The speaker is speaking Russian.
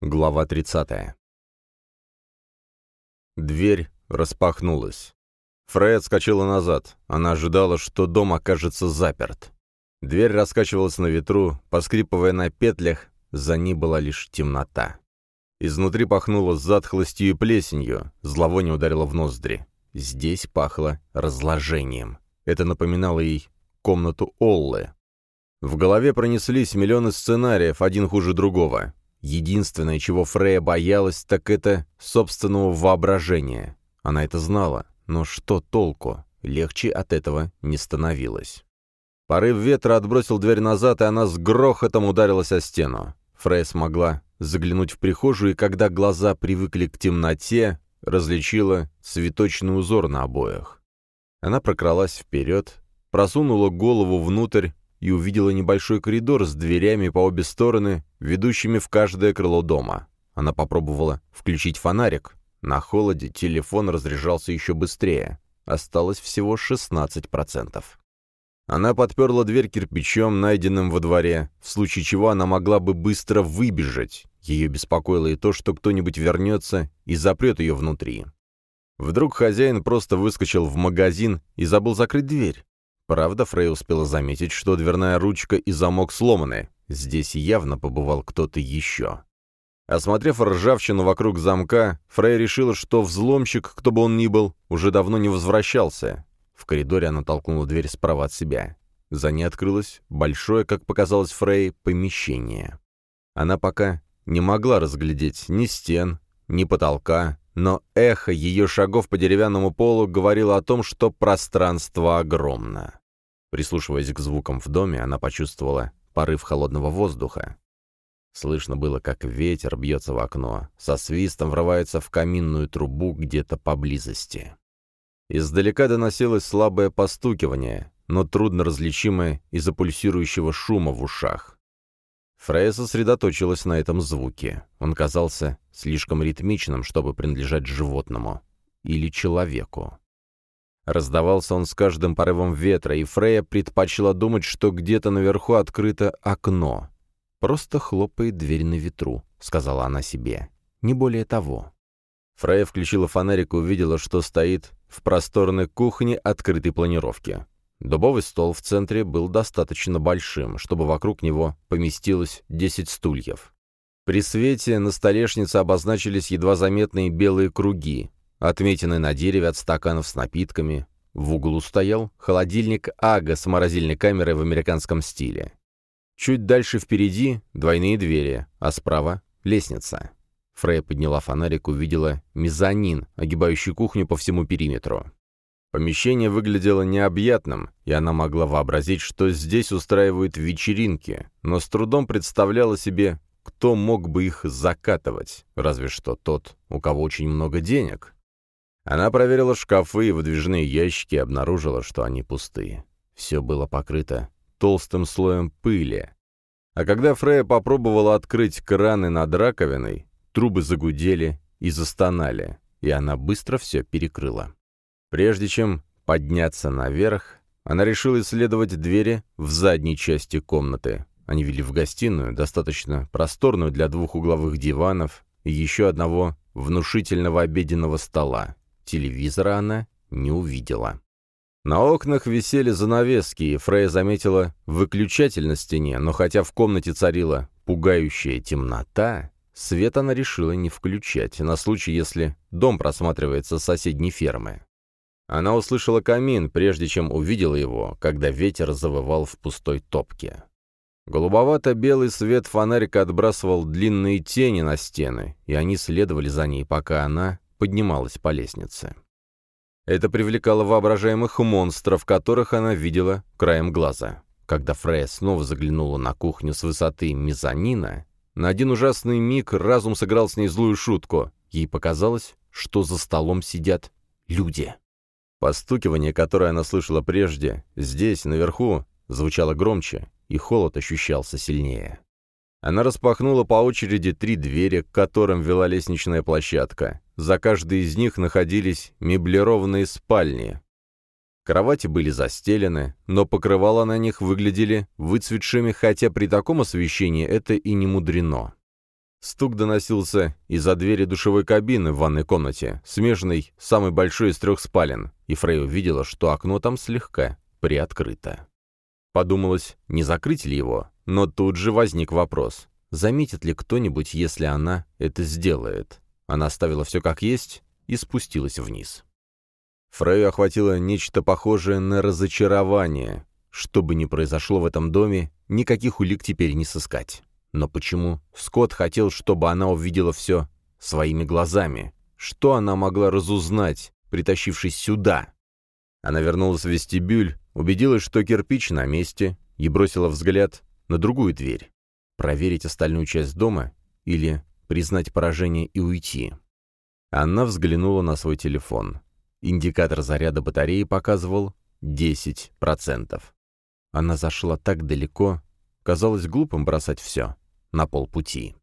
Глава 30. Дверь распахнулась. Фрей отскочила назад. Она ожидала, что дом окажется заперт. Дверь раскачивалась на ветру, поскрипывая на петлях, за ней была лишь темнота. Изнутри пахнуло затхлостью и плесенью, зловоние ударило в ноздри. Здесь пахло разложением. Это напоминало ей комнату Оллы. В голове пронеслись миллионы сценариев, один хуже другого. Единственное, чего Фрея боялась, так это собственного воображения. Она это знала, но что толку? Легче от этого не становилось. Порыв ветра отбросил дверь назад, и она с грохотом ударилась о стену. Фрея смогла заглянуть в прихожую, и когда глаза привыкли к темноте, различила цветочный узор на обоях. Она прокралась вперед, просунула голову внутрь и увидела небольшой коридор с дверями по обе стороны, ведущими в каждое крыло дома. Она попробовала включить фонарик. На холоде телефон разряжался еще быстрее. Осталось всего 16%. Она подперла дверь кирпичом, найденным во дворе, в случае чего она могла бы быстро выбежать. Ее беспокоило и то, что кто-нибудь вернется и запрет ее внутри. Вдруг хозяин просто выскочил в магазин и забыл закрыть дверь. Правда, Фрей успела заметить, что дверная ручка и замок сломаны. Здесь явно побывал кто-то еще. Осмотрев ржавчину вокруг замка, Фрей решила, что взломщик, кто бы он ни был, уже давно не возвращался. В коридоре она толкнула дверь справа от себя. За ней открылось большое, как показалось Фрей, помещение. Она пока не могла разглядеть ни стен, ни потолка, но эхо ее шагов по деревянному полу говорило о том, что пространство огромно. Прислушиваясь к звукам в доме, она почувствовала порыв холодного воздуха. Слышно было, как ветер бьется в окно, со свистом врывается в каминную трубу где-то поблизости. Издалека доносилось слабое постукивание, но трудно различимое из-за пульсирующего шума в ушах. Фрея сосредоточилась на этом звуке. Он казался слишком ритмичным, чтобы принадлежать животному. Или человеку. Раздавался он с каждым порывом ветра, и Фрея предпочла думать, что где-то наверху открыто окно. «Просто хлопает дверь на ветру», — сказала она себе. «Не более того». Фрея включила фонарик и увидела, что стоит в просторной кухне открытой планировки. Дубовый стол в центре был достаточно большим, чтобы вокруг него поместилось 10 стульев. При свете на столешнице обозначились едва заметные белые круги, отметины на дереве от стаканов с напитками. В углу стоял холодильник Ага с морозильной камерой в американском стиле. Чуть дальше впереди двойные двери, а справа — лестница. Фрей подняла фонарик, увидела мезонин, огибающий кухню по всему периметру. Помещение выглядело необъятным, и она могла вообразить, что здесь устраивают вечеринки, но с трудом представляла себе, кто мог бы их закатывать, разве что тот, у кого очень много денег. Она проверила шкафы и выдвижные ящики и обнаружила, что они пустые. Все было покрыто толстым слоем пыли. А когда Фрея попробовала открыть краны над раковиной, трубы загудели и застонали, и она быстро все перекрыла. Прежде чем подняться наверх, она решила исследовать двери в задней части комнаты. Они вели в гостиную, достаточно просторную для двух угловых диванов и еще одного внушительного обеденного стола. Телевизора она не увидела. На окнах висели занавески, и Фрея заметила выключатель на стене, но хотя в комнате царила пугающая темнота, свет она решила не включать, на случай, если дом просматривается с соседней фермы. Она услышала камин, прежде чем увидела его, когда ветер завывал в пустой топке. Голубовато-белый свет фонарика отбрасывал длинные тени на стены, и они следовали за ней, пока она поднималась по лестнице. Это привлекало воображаемых монстров, которых она видела краем глаза. Когда Фрея снова заглянула на кухню с высоты мезонина, на один ужасный миг разум сыграл с ней злую шутку. Ей показалось, что за столом сидят люди. Постукивание, которое она слышала прежде, здесь, наверху, звучало громче, и холод ощущался сильнее. Она распахнула по очереди три двери, к которым вела лестничная площадка. За каждой из них находились меблированные спальни. Кровати были застелены, но покрывала на них выглядели выцветшими, хотя при таком освещении это и не мудрено. Стук доносился из-за двери душевой кабины в ванной комнате, смежной, самой большой из трех спален, и Фрей увидела, что окно там слегка приоткрыто. Подумалось, не закрыть ли его, но тут же возник вопрос. Заметит ли кто-нибудь, если она это сделает? Она оставила все как есть и спустилась вниз. Фрею охватило нечто похожее на разочарование. Что бы ни произошло в этом доме, никаких улик теперь не сыскать. Но почему Скотт хотел, чтобы она увидела все своими глазами? Что она могла разузнать, притащившись сюда? Она вернулась в вестибюль, убедилась, что кирпич на месте, и бросила взгляд на другую дверь. Проверить остальную часть дома или признать поражение и уйти? Она взглянула на свой телефон. Индикатор заряда батареи показывал 10%. Она зашла так далеко, казалось глупым бросать все на полпути.